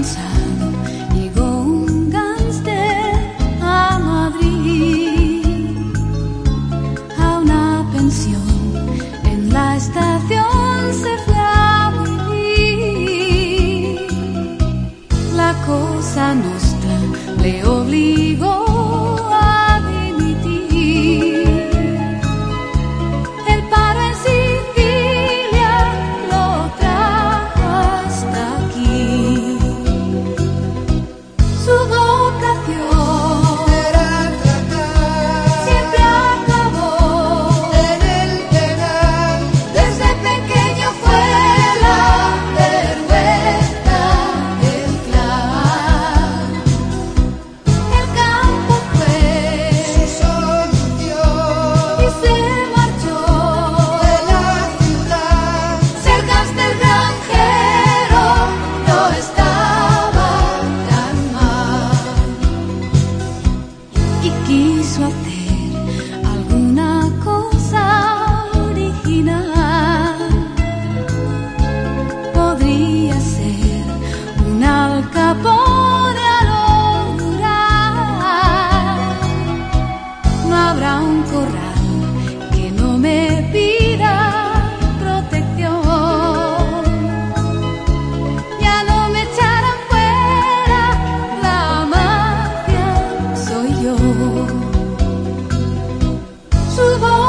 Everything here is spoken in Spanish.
cansado llegó un gánster a Madrid, a una pensión en la estación se fue a. La cosa nostra le obligó. quiso hacer alguna cosa original. Podría ser un alcapone al orar. No habrá un corral que no me pida. 是否